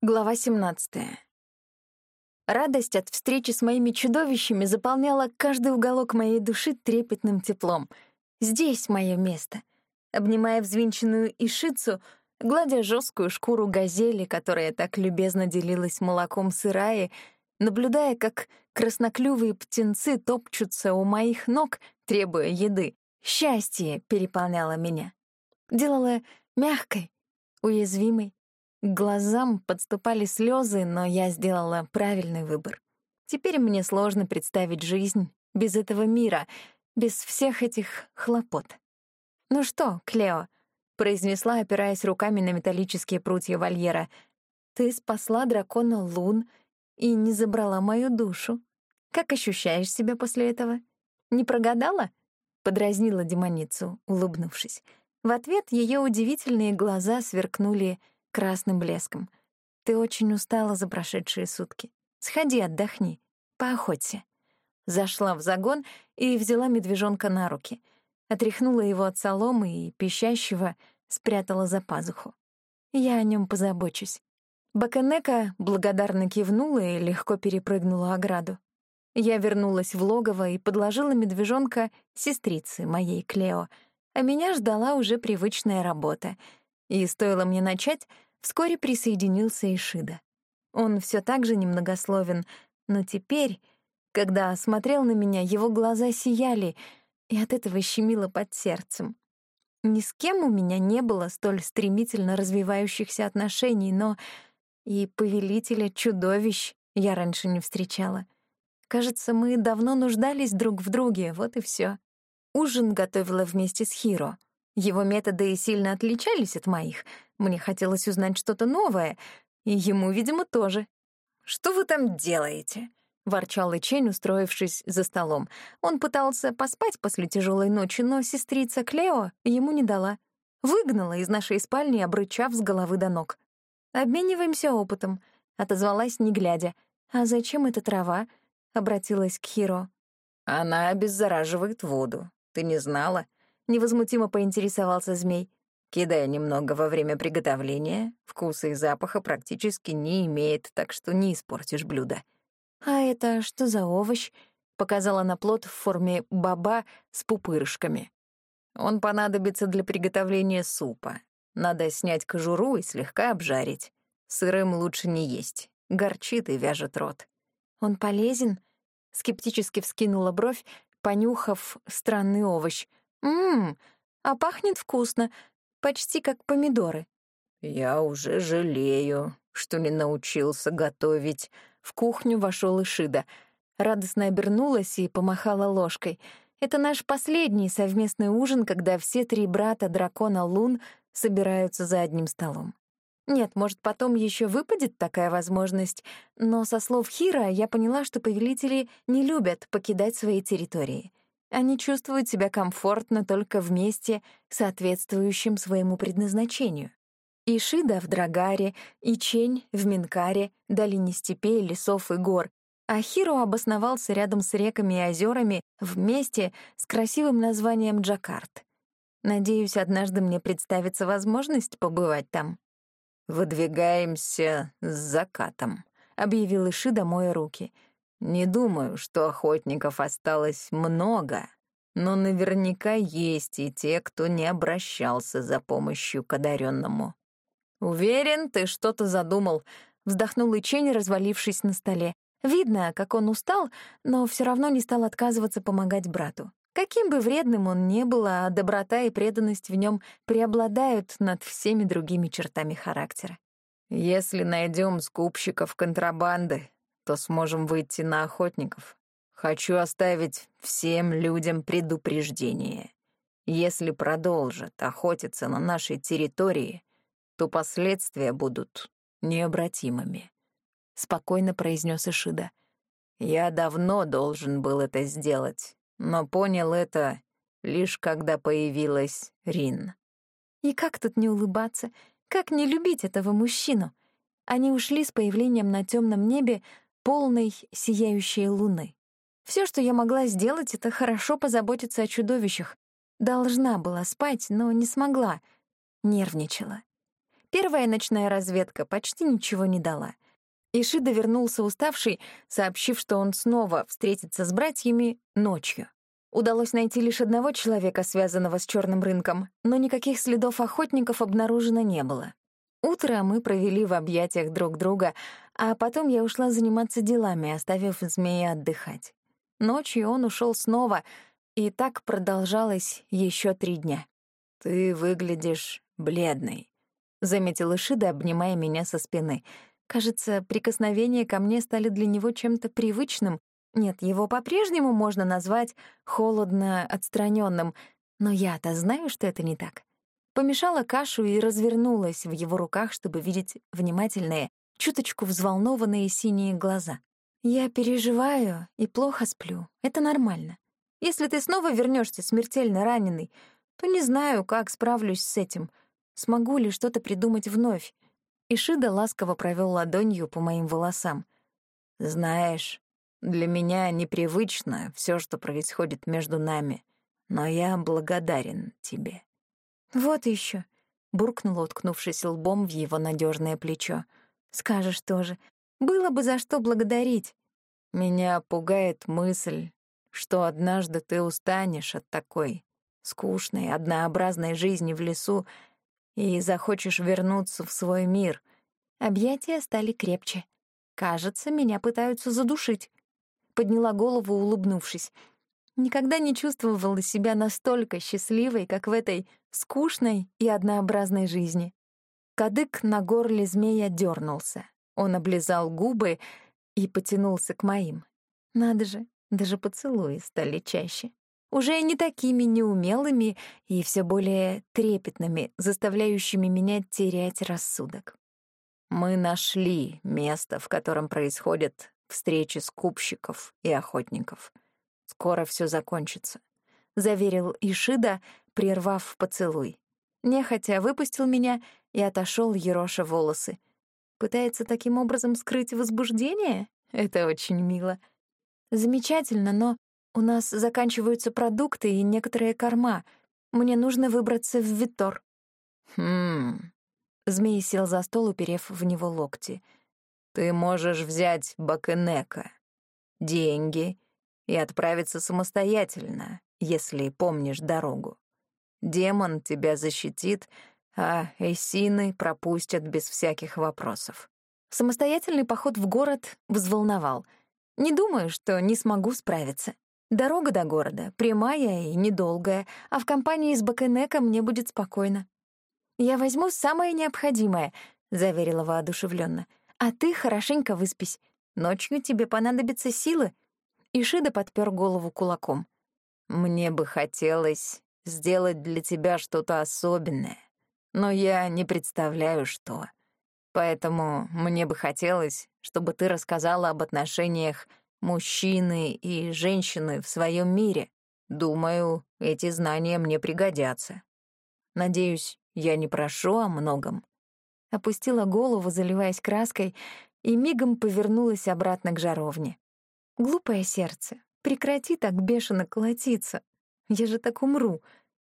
Глава 17. Радость от встречи с моими чудовищами заполняла каждый уголок моей души трепетным теплом. Здесь мое место. Обнимая взвинченную ишицу, гладя жесткую шкуру газели, которая так любезно делилась молоком сыраи, наблюдая, как красноклювые птенцы топчутся у моих ног, требуя еды, счастье переполняло меня. Делало мягкой, уязвимой, к глазам подступали слезы, но я сделала правильный выбор. Теперь мне сложно представить жизнь без этого мира, без всех этих хлопот. «Ну что, Клео», — произнесла, опираясь руками на металлические прутья вольера, «ты спасла дракона Лун и не забрала мою душу. Как ощущаешь себя после этого? Не прогадала?» — подразнила демоницу, улыбнувшись. В ответ ее удивительные глаза сверкнули красным блеском. «Ты очень устала за прошедшие сутки. Сходи, отдохни, поохоться». Зашла в загон и взяла медвежонка на руки. Отряхнула его от соломы и пищащего спрятала за пазуху. Я о нем позабочусь. Баканека благодарно кивнула и легко перепрыгнула ограду. Я вернулась в логово и подложила медвежонка сестрице моей Клео, а меня ждала уже привычная работа — и стоило мне начать, вскоре присоединился Ишида. Он все так же немногословен, но теперь, когда смотрел на меня, его глаза сияли, и от этого щемило под сердцем. Ни с кем у меня не было столь стремительно развивающихся отношений, но и повелителя чудовищ я раньше не встречала. Кажется, мы давно нуждались друг в друге, вот и все. Ужин готовила вместе с Хиро — его методы сильно отличались от моих. Мне хотелось узнать что-то новое, и ему, видимо, тоже. «Что вы там делаете?» — ворчал Ичень, устроившись за столом. Он пытался поспать после тяжелой ночи, но сестрица Клео ему не дала. Выгнала из нашей спальни, обрычав с головы до ног. «Обмениваемся опытом», — отозвалась, не глядя. «А зачем эта трава?» — обратилась к Хиро. «Она обеззараживает воду. Ты не знала?» Невозмутимо поинтересовался змей. Кидая немного во время приготовления, вкуса и запаха практически не имеет, так что не испортишь блюдо. «А это что за овощ?» — показала на плод в форме баба с пупырышками. «Он понадобится для приготовления супа. Надо снять кожуру и слегка обжарить. Сырым лучше не есть. Горчит и вяжет рот». «Он полезен?» — скептически вскинула бровь, понюхав странный овощ — Ммм, а пахнет вкусно, почти как помидоры. Я уже жалею, что не научился готовить. В кухню вошел Ишида. Радостно обернулась и помахала ложкой. Это наш последний совместный ужин, когда все три брата дракона Лун собираются за одним столом. Нет, может, потом еще выпадет такая возможность, но со слов Хира я поняла, что повелители не любят покидать свои территории. Они чувствуют себя комфортно только вместе, соответствующим своему предназначению. Ишида в Драгаре, Ичень в Минкаре, долине степей, лесов и гор, а Хиро обосновался рядом с реками и озерами вместе с красивым названием Джакарт. Надеюсь, однажды мне представится возможность побывать там. «Выдвигаемся с закатом», — объявил Ишида, моя руки — не думаю, что охотников осталось много, но наверняка есть и те, кто не обращался за помощью к одаренному. «Уверен, ты что-то задумал», — вздохнул Ичень, развалившись на столе. Видно, как он устал, но все равно не стал отказываться помогать брату. Каким бы вредным он ни был, а доброта и преданность в нем преобладают над всеми другими чертами характера. «Если найдем скупщиков контрабанды, то сможем выйти на охотников. Хочу оставить всем людям предупреждение. Если продолжат охотиться на нашей территории, то последствия будут необратимыми», — спокойно произнес Ишида. «Я давно должен был это сделать, но понял это лишь когда появилась Рин». И как тут не улыбаться? Как не любить этого мужчину? Они ушли с появлением на темном небе полной сияющей луны. Все, что я могла сделать, это хорошо позаботиться о чудовищах. Должна была спать, но не смогла. Нервничала. Первая ночная разведка почти ничего не дала. Ишида вернулся уставший, сообщив, что он снова встретится с братьями ночью. Удалось найти лишь одного человека, связанного с черным рынком, но никаких следов охотников обнаружено не было. Утро мы провели в объятиях друг друга, а потом я ушла заниматься делами, оставив змея отдыхать. Ночью он ушел снова, и так продолжалось еще три дня. «Ты выглядишь бледной», — заметил Ишида, обнимая меня со спины. Кажется, прикосновения ко мне стали для него чем-то привычным. Нет, его по-прежнему можно назвать холодно отстраненным, но я-то знаю, что это не так. Помешала кашу и развернулась в его руках, чтобы видеть внимательные, чуточку взволнованные синие глаза. «Я переживаю и плохо сплю. Это нормально. Если ты снова вернешься смертельно раненый, то не знаю, как справлюсь с этим. Смогу ли что-то придумать вновь?» Ишида ласково провел ладонью по моим волосам. «Знаешь, для меня непривычно все, что происходит между нами, но я благодарен тебе». «Вот еще, буркнула, уткнувшись лбом в его надежное плечо. «Скажешь тоже. Было бы за что благодарить». «Меня пугает мысль, что однажды ты устанешь от такой скучной, однообразной жизни в лесу и захочешь вернуться в свой мир». Объятия стали крепче. Кажется, меня пытаются задушить. Подняла голову, улыбнувшись. Никогда не чувствовала себя настолько счастливой, как в этой скучной и однообразной жизни. Кадык на горле змея дернулся. Он облизал губы и потянулся к моим. Надо же, даже поцелуи стали чаще. Уже не такими неумелыми и все более трепетными, заставляющими меня терять рассудок. Мы нашли место, в котором происходят встречи скупщиков и охотников — Скоро все закончится», — заверил Ишида, прервав поцелуй. Нехотя выпустил меня и отошел ероша волосы. Пытается таким образом скрыть возбуждение? Это очень мило. Замечательно, но у нас заканчиваются продукты и некоторые корма. Мне нужно выбраться в Витор. Хм. Змей сел за стол, уперев в него локти. Ты можешь взять Бакенека. Деньги и отправиться самостоятельно, если помнишь дорогу. Демон тебя защитит, а эсины пропустят без всяких вопросов. Самостоятельный поход в город взволновал. Не думаю, что не смогу справиться. Дорога до города прямая и недолгая, а в компании с Бакенека мне будет спокойно. «Я возьму самое необходимое», — заверила воодушевленно. «А ты хорошенько выспись. Ночью тебе понадобятся силы, Ишида подпер голову кулаком. «Мне бы хотелось сделать для тебя что-то особенное, но я не представляю, что. Поэтому мне бы хотелось, чтобы ты рассказала об отношениях мужчины и женщины в своем мире. Думаю, эти знания мне пригодятся. Надеюсь, я не прошу о многом». Опустила голову, заливаясь краской, и мигом повернулась обратно к жаровне. Глупое сердце, прекрати так бешено колотиться. Я же так умру.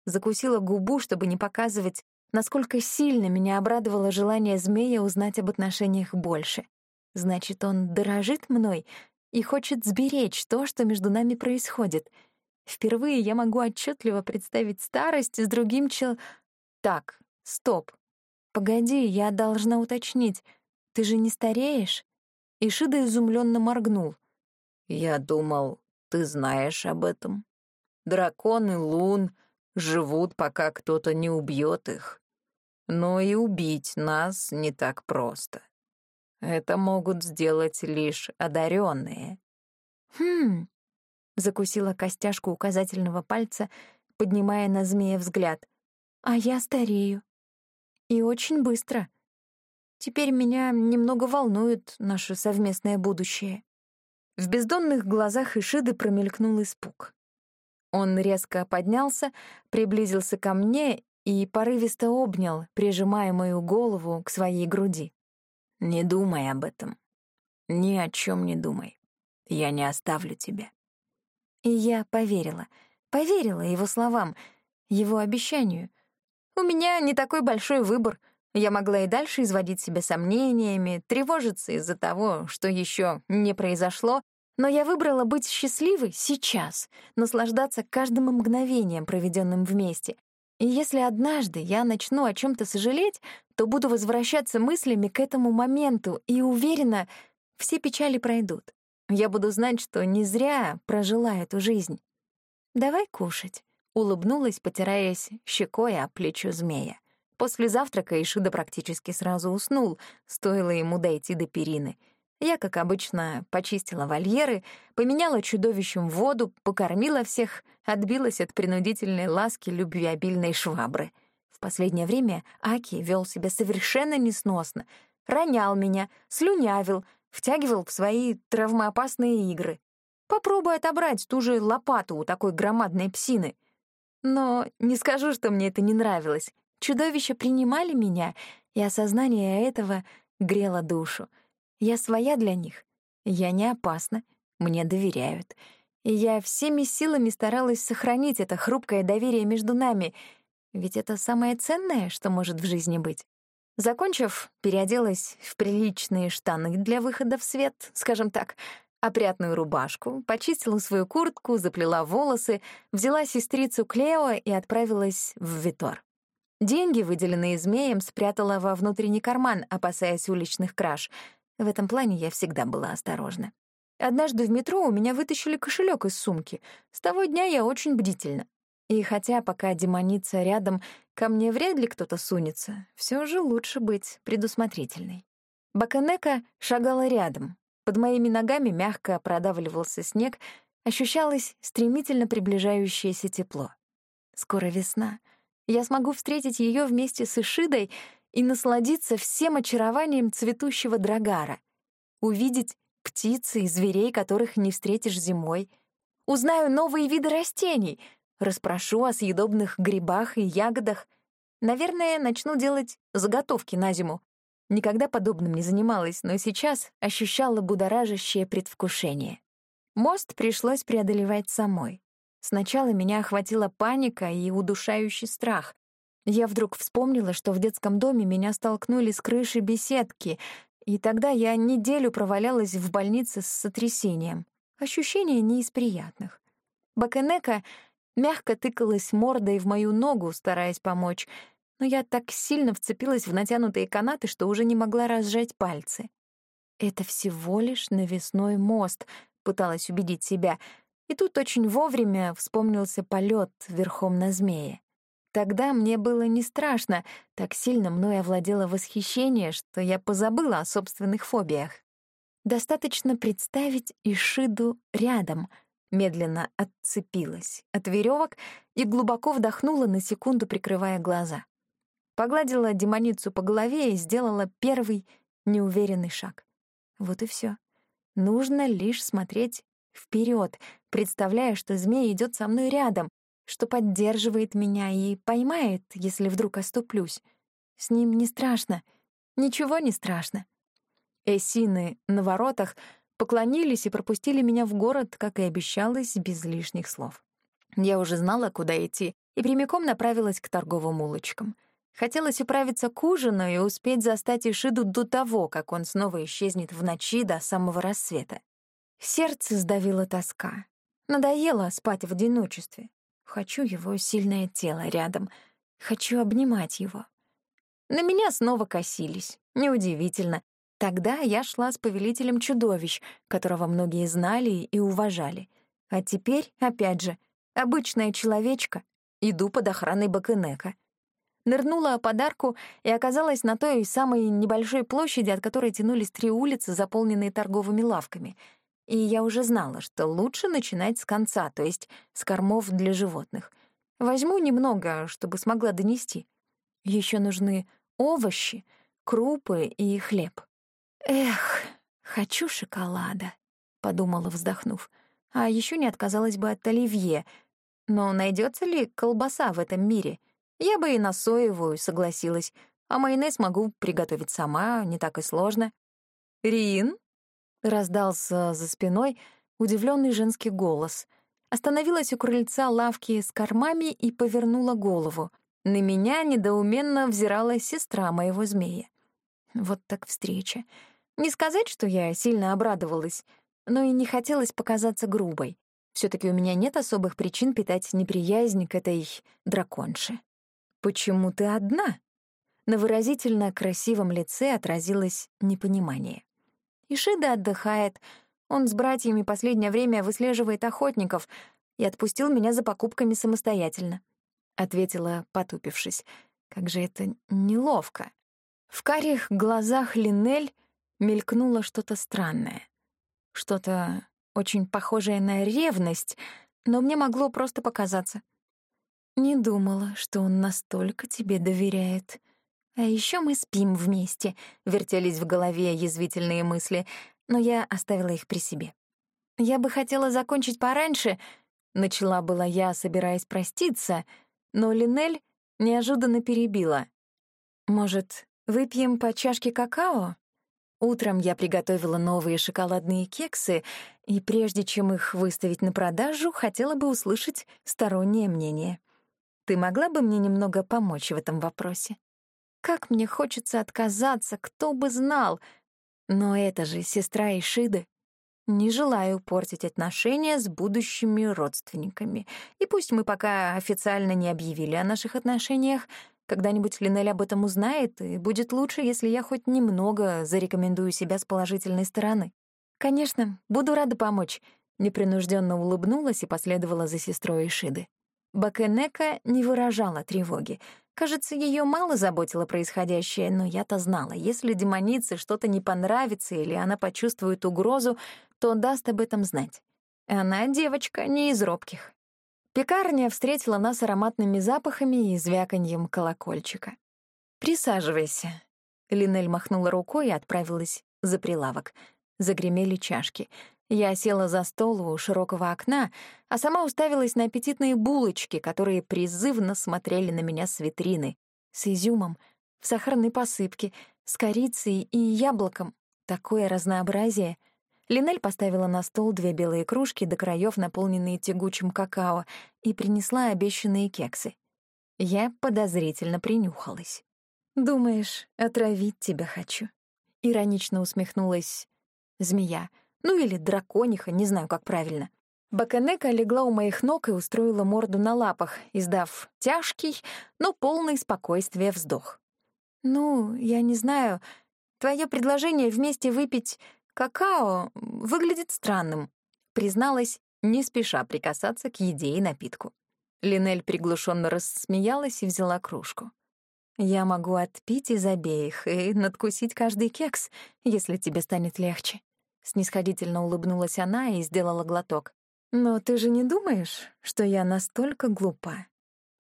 Закусила губу, чтобы не показывать, насколько сильно меня обрадовало желание змея узнать об отношениях больше. Значит, он дорожит мной и хочет сберечь то, что между нами происходит. Впервые я могу отчетливо представить старость с другим чел... Так, стоп. Погоди, я должна уточнить. Ты же не стареешь? Ишида изумленно моргнул. Я думал, ты знаешь об этом. Драконы лун живут, пока кто-то не убьет их. Но и убить нас не так просто. Это могут сделать лишь одаренные. Хм. Закусила костяшку указательного пальца, поднимая на змея взгляд. А я старею. И очень быстро. Теперь меня немного волнует наше совместное будущее. В бездонных глазах Ишиды промелькнул испуг. Он резко поднялся, приблизился ко мне и порывисто обнял, прижимая мою голову к своей груди. «Не думай об этом. Ни о чем не думай. Я не оставлю тебя». И я поверила, поверила его словам, его обещанию. У меня не такой большой выбор. Я могла и дальше изводить себя сомнениями, тревожиться из-за того, что еще не произошло, но я выбрала быть счастливой сейчас, наслаждаться каждым мгновением, проведенным вместе. И если однажды я начну о чем то сожалеть, то буду возвращаться мыслями к этому моменту и уверена, все печали пройдут. Я буду знать, что не зря прожила эту жизнь. «Давай кушать», — улыбнулась, потираясь щекой о плечо змея. После завтрака Ишида практически сразу уснул, стоило ему дойти до перины. Я, как обычно, почистила вольеры, поменяла чудовищем воду, покормила всех, отбилась от принудительной ласки любвеобильной швабры. В последнее время Аки вел себя совершенно несносно, ронял меня, слюнявил, втягивал в свои травмоопасные игры. Попробуй отобрать ту же лопату у такой громадной псины. Но не скажу, что мне это не нравилось. Чудовища принимали меня, и осознание этого грело душу. Я своя для них. Я не опасна, мне доверяют. И я всеми силами старалась сохранить это хрупкое доверие между нами, ведь это самое ценное, что может в жизни быть. Закончив, переоделась в приличные штаны для выхода в свет, скажем так, опрятную рубашку, почистила свою куртку, заплела волосы, взяла сестрицу Клео и отправилась в Витор. Деньги, выделенные змеем, спрятала во внутренний карман, опасаясь уличных краж. В этом плане я всегда была осторожна. Однажды в метро у меня вытащили кошелек из сумки. С того дня я очень бдительна. И хотя пока демоница рядом, ко мне вряд ли кто-то сунется, все же лучше быть предусмотрительной. Баканека шагала рядом. Под моими ногами мягко продавливался снег, ощущалось стремительно приближающееся тепло. Скоро весна — я смогу встретить ее вместе с Ишидой и насладиться всем очарованием цветущего драгара, увидеть птицы и зверей, которых не встретишь зимой, узнаю новые виды растений, расспрошу о съедобных грибах и ягодах. Наверное, начну делать заготовки на зиму. Никогда подобным не занималась, но сейчас ощущала будоражащее предвкушение. Мост пришлось преодолевать самой. Сначала меня охватила паника и удушающий страх. Я вдруг вспомнила, что в детском доме меня столкнули с крыши беседки, и тогда я неделю провалялась в больнице с сотрясением. Ощущения не из приятных. Бакенека мягко тыкалась мордой в мою ногу, стараясь помочь, но я так сильно вцепилась в натянутые канаты, что уже не могла разжать пальцы. «Это всего лишь навесной мост», — пыталась убедить себя — и тут очень вовремя вспомнился полет верхом на змее. Тогда мне было не страшно, так сильно мной овладело восхищение, что я позабыла о собственных фобиях. Достаточно представить Ишиду рядом, медленно отцепилась от веревок и глубоко вдохнула на секунду, прикрывая глаза. Погладила демоницу по голове и сделала первый неуверенный шаг. Вот и все. Нужно лишь смотреть вперед, представляя, что змей идет со мной рядом, что поддерживает меня и поймает, если вдруг оступлюсь. С ним не страшно, ничего не страшно. Эсины на воротах поклонились и пропустили меня в город, как и обещалось, без лишних слов. Я уже знала, куда идти, и прямиком направилась к торговым улочкам. Хотелось управиться к ужину и успеть застать Ишиду до того, как он снова исчезнет в ночи до самого рассвета. Сердце сдавило тоска. Надоело спать в одиночестве. Хочу его сильное тело рядом. Хочу обнимать его. На меня снова косились. Неудивительно. Тогда я шла с повелителем чудовищ, которого многие знали и уважали. А теперь, опять же, обычная человечка, иду под охраной Бакенека. Нырнула подарку и оказалась на той самой небольшой площади, от которой тянулись три улицы, заполненные торговыми лавками — и я уже знала, что лучше начинать с конца, то есть с кормов для животных. Возьму немного, чтобы смогла донести. Еще нужны овощи, крупы и хлеб. «Эх, хочу шоколада», — подумала, вздохнув. «А еще не отказалась бы от оливье. Но найдется ли колбаса в этом мире? Я бы и на соевую согласилась, а майонез могу приготовить сама, не так и сложно». «Рин?» Раздался за спиной удивленный женский голос. Остановилась у крыльца лавки с кормами и повернула голову. На меня недоуменно взирала сестра моего змея. Вот так встреча. Не сказать, что я сильно обрадовалась, но и не хотелось показаться грубой. все таки у меня нет особых причин питать неприязнь к этой драконше. «Почему ты одна?» На выразительно красивом лице отразилось непонимание. Ишида отдыхает. Он с братьями последнее время выслеживает охотников и отпустил меня за покупками самостоятельно. — ответила, потупившись. «Как же это неловко». В карих глазах Линель мелькнуло что-то странное. Что-то очень похожее на ревность, но мне могло просто показаться. Не думала, что он настолько тебе доверяет. А еще мы спим вместе, вертелись в голове язвительные мысли, но я оставила их при себе. Я бы хотела закончить пораньше, начала была я, собираясь проститься — но Линель неожиданно перебила. «Может, выпьем по чашке какао?» Утром я приготовила новые шоколадные кексы, и прежде чем их выставить на продажу, хотела бы услышать стороннее мнение. Ты могла бы мне немного помочь в этом вопросе? Как мне хочется отказаться, кто бы знал. Но это же сестра Ишиды. Не желаю портить отношения с будущими родственниками. И пусть мы пока официально не объявили о наших отношениях, когда-нибудь Линель об этом узнает, и будет лучше, если я хоть немного зарекомендую себя с положительной стороны. Конечно, буду рада помочь. Непринужденно улыбнулась и последовала за сестрой Ишиды. Бакенека не выражала тревоги. Кажется, ее мало заботило происходящее, но я-то знала, если демонице что-то не понравится или она почувствует угрозу, то даст об этом знать. Она девочка не из робких. Пекарня встретила нас ароматными запахами и звяканьем колокольчика. «Присаживайся». Линель махнула рукой и отправилась за прилавок. Загремели чашки. Я села за стол у широкого окна, а сама уставилась на аппетитные булочки, которые призывно смотрели на меня с витрины. С изюмом, в сахарной посыпке, с корицей и яблоком. Такое разнообразие — Линель поставила на стол две белые кружки до краев, наполненные тягучим какао, и принесла обещанные кексы. Я подозрительно принюхалась. «Думаешь, отравить тебя хочу?» Иронично усмехнулась змея. Ну или дракониха, не знаю, как правильно. Баканека легла у моих ног и устроила морду на лапах, издав тяжкий, но полный спокойствия вздох. «Ну, я не знаю. Твое предложение вместе выпить «Какао выглядит странным», — призналась, не спеша прикасаться к еде и напитку. Линель приглушенно рассмеялась и взяла кружку. «Я могу отпить из обеих и надкусить каждый кекс, если тебе станет легче». Снисходительно улыбнулась она и сделала глоток. «Но ты же не думаешь, что я настолько глупа?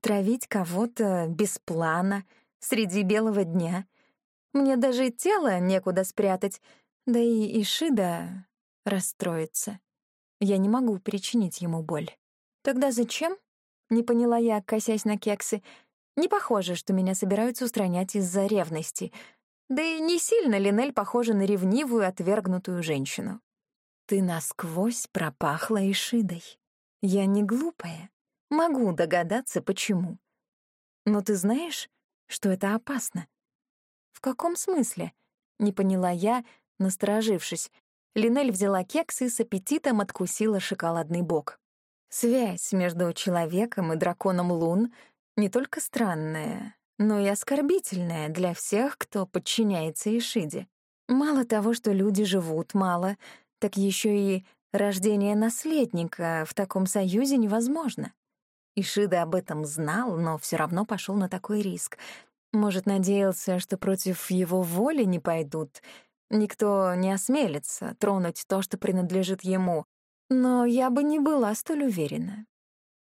Травить кого-то без плана, среди белого дня? Мне даже тело некуда спрятать, да и Ишида расстроится. Я не могу причинить ему боль. Тогда зачем? Не поняла я, косясь на кексы. Не похоже, что меня собираются устранять из-за ревности. Да и не сильно Линель похожа на ревнивую, отвергнутую женщину. Ты насквозь пропахла Ишидой. Я не глупая. Могу догадаться, почему. Но ты знаешь, что это опасно? В каком смысле? Не поняла я, Насторожившись, Линель взяла кекс и с аппетитом откусила шоколадный бок. Связь между человеком и драконом Лун не только странная, но и оскорбительная для всех, кто подчиняется Ишиде. Мало того, что люди живут мало, так еще и рождение наследника в таком союзе невозможно. Ишида об этом знал, но все равно пошел на такой риск. Может, надеялся, что против его воли не пойдут, Никто не осмелится тронуть то, что принадлежит ему, но я бы не была столь уверена.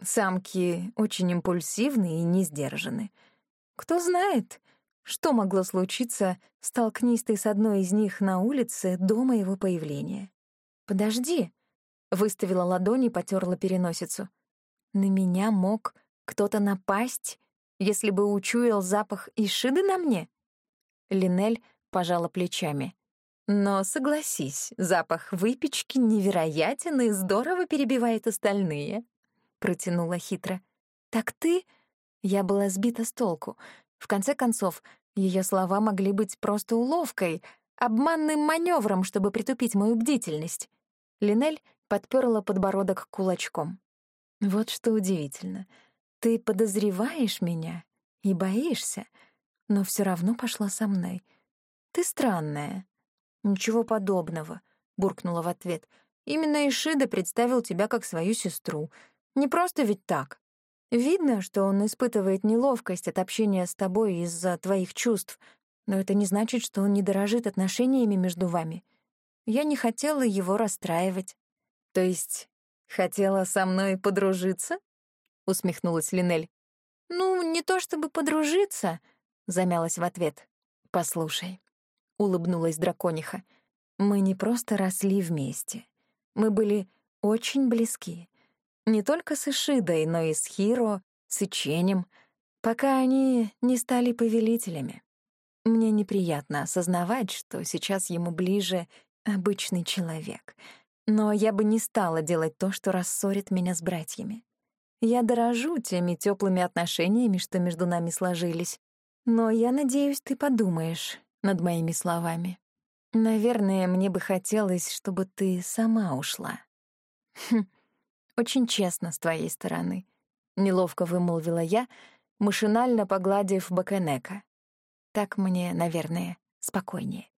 Самки очень импульсивны и не сдержаны. Кто знает, что могло случиться, столкнись ты с одной из них на улице до моего появления. «Подожди», — выставила ладони и потерла переносицу. «На меня мог кто-то напасть, если бы учуял запах ишиды на мне?» Линель пожала плечами. Но согласись, запах выпечки невероятен и здорово перебивает остальные, протянула хитро. Так ты Я была сбита с толку. В конце концов, ее слова могли быть просто уловкой, обманным маневром, чтобы притупить мою бдительность. Линель подперла подбородок кулачком. «Вот что удивительно. Ты подозреваешь меня и боишься, но все равно пошла со мной. Ты странная». «Ничего подобного», — буркнула в ответ. «Именно Ишида представил тебя как свою сестру. Не просто ведь так. Видно, что он испытывает неловкость от общения с тобой из-за твоих чувств, но это не значит, что он не дорожит отношениями между вами. Я не хотела его расстраивать. То есть хотела со мной подружиться? усмехнулась Линель. Ну, не то чтобы подружиться, замялась в ответ. Послушай, улыбнулась дракониха. Мы не просто росли вместе. Мы были очень близки. Не только с Ишидой, но и с Хиро, с Иченем, пока они не стали повелителями. Мне неприятно осознавать, что сейчас ему ближе обычный человек. Но я бы не стала делать то, что рассорит меня с братьями. Я дорожу теми теплыми отношениями, что между нами сложились. Но я надеюсь, ты подумаешь над моими словами. Наверное, мне бы хотелось, чтобы ты сама ушла. Хм, очень честно с твоей стороны. Неловко вымолвила я, машинально погладив Бакенека. Так мне, наверное, спокойнее.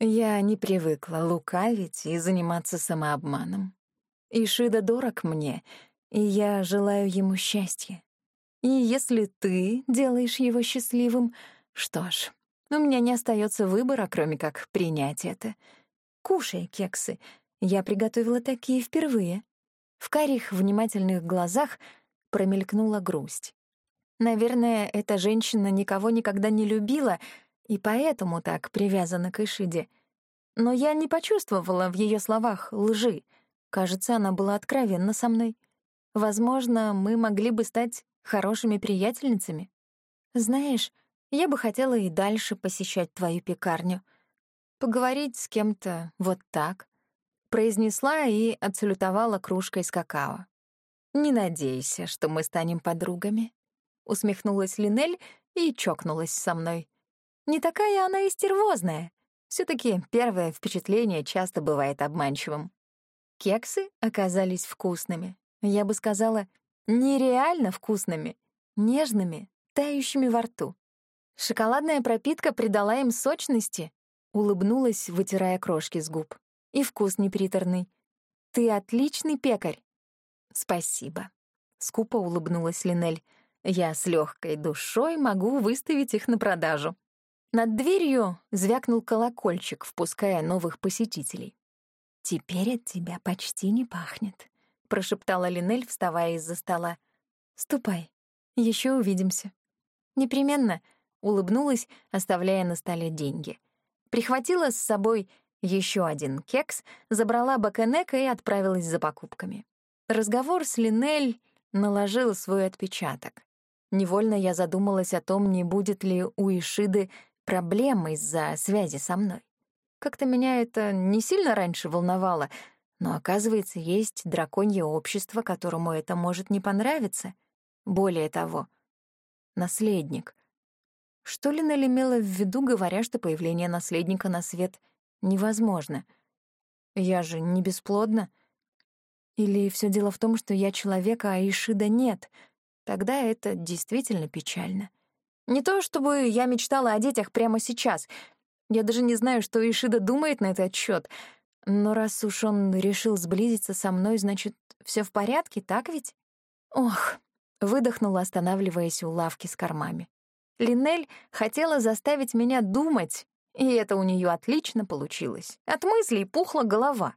Я не привыкла лукавить и заниматься самообманом. Ишида дорог мне, и я желаю ему счастья. И если ты делаешь его счастливым, что ж, у меня не остается выбора, кроме как принять это. Кушай кексы. Я приготовила такие впервые. В карих внимательных глазах промелькнула грусть. Наверное, эта женщина никого никогда не любила и поэтому так привязана к Ишиде. Но я не почувствовала в ее словах лжи. Кажется, она была откровенна со мной. Возможно, мы могли бы стать хорошими приятельницами. Знаешь, я бы хотела и дальше посещать твою пекарню. Поговорить с кем-то вот так. Произнесла и отсалютовала кружкой с какао. Не надейся, что мы станем подругами усмехнулась Линель и чокнулась со мной. Не такая она и стервозная. все таки первое впечатление часто бывает обманчивым. Кексы оказались вкусными. Я бы сказала, нереально вкусными, нежными, тающими во рту. Шоколадная пропитка придала им сочности, улыбнулась, вытирая крошки с губ. И вкус неприторный. Ты отличный пекарь. Спасибо. Скупо улыбнулась Линель. Я с легкой душой могу выставить их на продажу. Над дверью звякнул колокольчик, впуская новых посетителей. «Теперь от тебя почти не пахнет», — прошептала Линель, вставая из-за стола. «Ступай, еще увидимся». «Непременно», — улыбнулась, оставляя на столе деньги. Прихватила с собой еще один кекс, забрала бакенека и отправилась за покупками. Разговор с Линель наложил свой отпечаток. Невольно я задумалась о том, не будет ли у Ишиды проблем из-за связи со мной. Как-то меня это не сильно раньше волновало, но, оказывается, есть драконье общество, которому это может не понравиться. Более того, наследник. Что ли Нелли имела в виду, говоря, что появление наследника на свет невозможно? Я же не бесплодна. Или все дело в том, что я человека, а Ишида нет — Тогда это действительно печально. Не то чтобы я мечтала о детях прямо сейчас. Я даже не знаю, что Ишида думает на этот счет. Но раз уж он решил сблизиться со мной, значит, все в порядке, так ведь? Ох, выдохнула, останавливаясь у лавки с кормами. Линель хотела заставить меня думать, и это у нее отлично получилось. От мыслей пухла голова.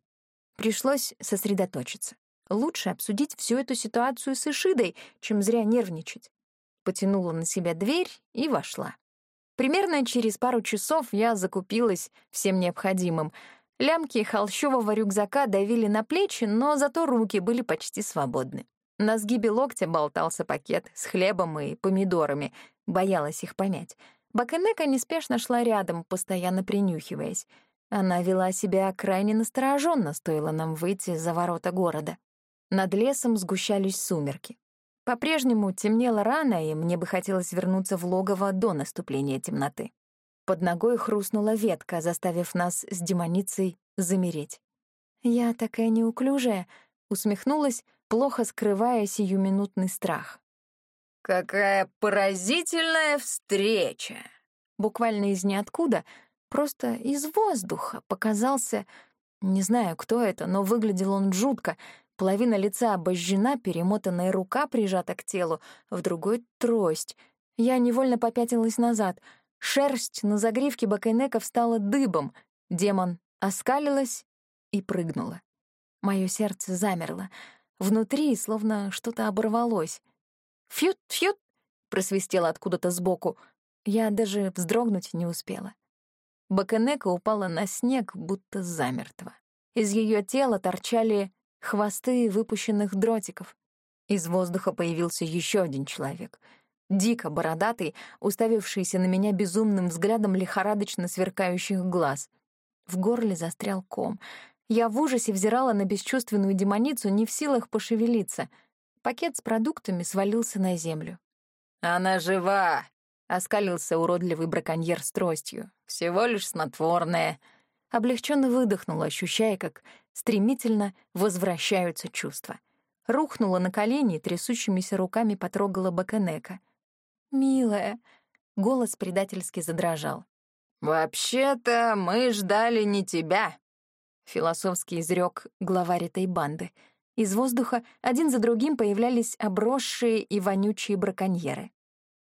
Пришлось сосредоточиться. Лучше обсудить всю эту ситуацию с Ишидой, чем зря нервничать. Потянула на себя дверь и вошла. Примерно через пару часов я закупилась всем необходимым. Лямки холщового рюкзака давили на плечи, но зато руки были почти свободны. На сгибе локтя болтался пакет с хлебом и помидорами, боялась их помять. Бакенека неспешно шла рядом, постоянно принюхиваясь. Она вела себя крайне настороженно, стоило нам выйти за ворота города. Над лесом сгущались сумерки. По-прежнему темнело рано, и мне бы хотелось вернуться в логово до наступления темноты. Под ногой хрустнула ветка, заставив нас с демоницей замереть. Я такая неуклюжая, усмехнулась, плохо скрывая сиюминутный страх. «Какая поразительная встреча!» Буквально из ниоткуда, просто из воздуха показался... Не знаю, кто это, но выглядел он жутко. Половина лица обожжена, перемотанная рука прижата к телу, в другой — трость. Я невольно попятилась назад. Шерсть на загривке Бакайнека встала дыбом. Демон оскалилась и прыгнула. Мое сердце замерло. Внутри словно что-то оборвалось. «Фьют-фьют!» — просвистело откуда-то сбоку. Я даже вздрогнуть не успела. Баканека упала на снег, будто замертво. Из ее тела торчали хвосты выпущенных дротиков. Из воздуха появился еще один человек. Дико бородатый, уставившийся на меня безумным взглядом лихорадочно сверкающих глаз. В горле застрял ком. Я в ужасе взирала на бесчувственную демоницу, не в силах пошевелиться. Пакет с продуктами свалился на землю. «Она жива!» — оскалился уродливый браконьер с тростью. «Всего лишь снотворное». Облегченно выдохнула, ощущая, как стремительно возвращаются чувства. Рухнула на колени и трясущимися руками потрогала Баканека. «Милая!» — голос предательски задрожал. «Вообще-то мы ждали не тебя», философский изрек главарь этой банды. Из воздуха один за другим появлялись обросшие и вонючие браконьеры.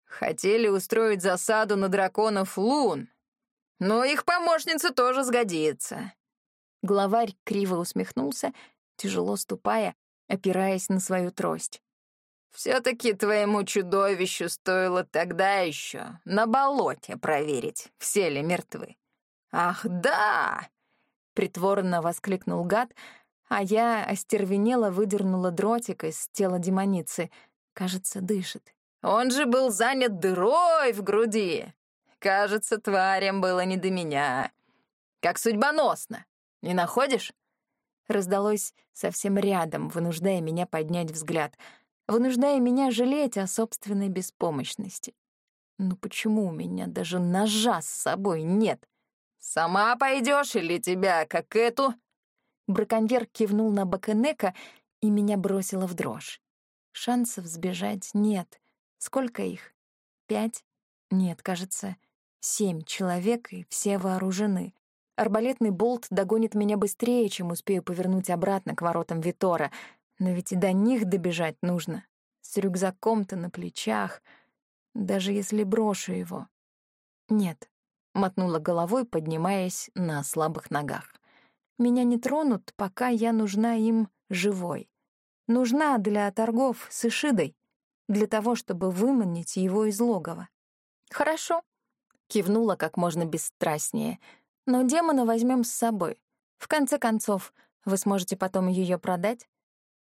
«Хотели устроить засаду на драконов лун, но их помощница тоже сгодится». Главарь криво усмехнулся, тяжело ступая, опираясь на свою трость. «Все-таки твоему чудовищу стоило тогда еще на болоте проверить, все ли мертвы. Ах, да! притворно воскликнул гад, а я остервенела выдернула дротик из тела демоницы. Кажется, дышит. Он же был занят дырой в груди. Кажется, тварям было не до меня. Как судьбоносно. Не находишь? Раздалось совсем рядом, вынуждая меня поднять взгляд, вынуждая меня жалеть о собственной беспомощности. Ну почему у меня даже ножа с собой нет? «Сама пойдешь или тебя, как эту?» Браконьер кивнул на Бакенека, и меня бросило в дрожь. Шансов сбежать нет. Сколько их? Пять? Нет, кажется, семь человек, и все вооружены. Арбалетный болт догонит меня быстрее, чем успею повернуть обратно к воротам Витора, но ведь и до них добежать нужно. С рюкзаком-то на плечах, даже если брошу его. Нет, мотнула головой, поднимаясь на слабых ногах. Меня не тронут, пока я нужна им живой. Нужна для торгов с Ишидой, для того, чтобы выманить его из логова. «Хорошо», — кивнула как можно бесстрастнее, «но демона возьмем с собой. В конце концов, вы сможете потом ее продать?»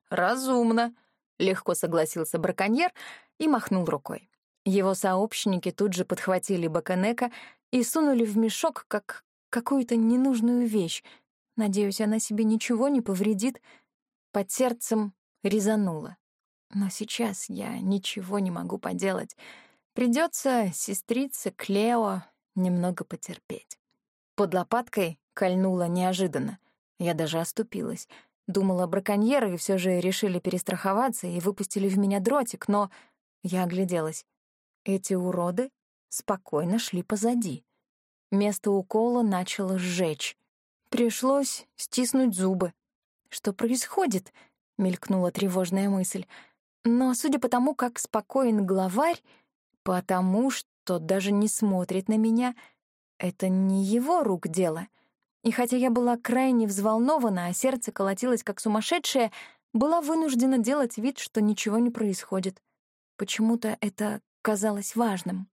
«Разумно», — легко согласился браконьер и махнул рукой. Его сообщники тут же подхватили Баканека и сунули в мешок, как какую-то ненужную вещь. Надеюсь, она себе ничего не повредит. Под сердцем резанула. Но сейчас я ничего не могу поделать. Придется сестрице Клео немного потерпеть. Под лопаткой кольнула неожиданно. Я даже оступилась. Думала, браконьеры все же решили перестраховаться и выпустили в меня дротик, но я огляделась. Эти уроды спокойно шли позади. Место укола начало сжечь. Пришлось стиснуть зубы. «Что происходит?» — мелькнула тревожная мысль. Но судя по тому, как спокоен главарь, потому что даже не смотрит на меня, это не его рук дело. И хотя я была крайне взволнована, а сердце колотилось как сумасшедшее, была вынуждена делать вид, что ничего не происходит. Почему-то это казалось важным.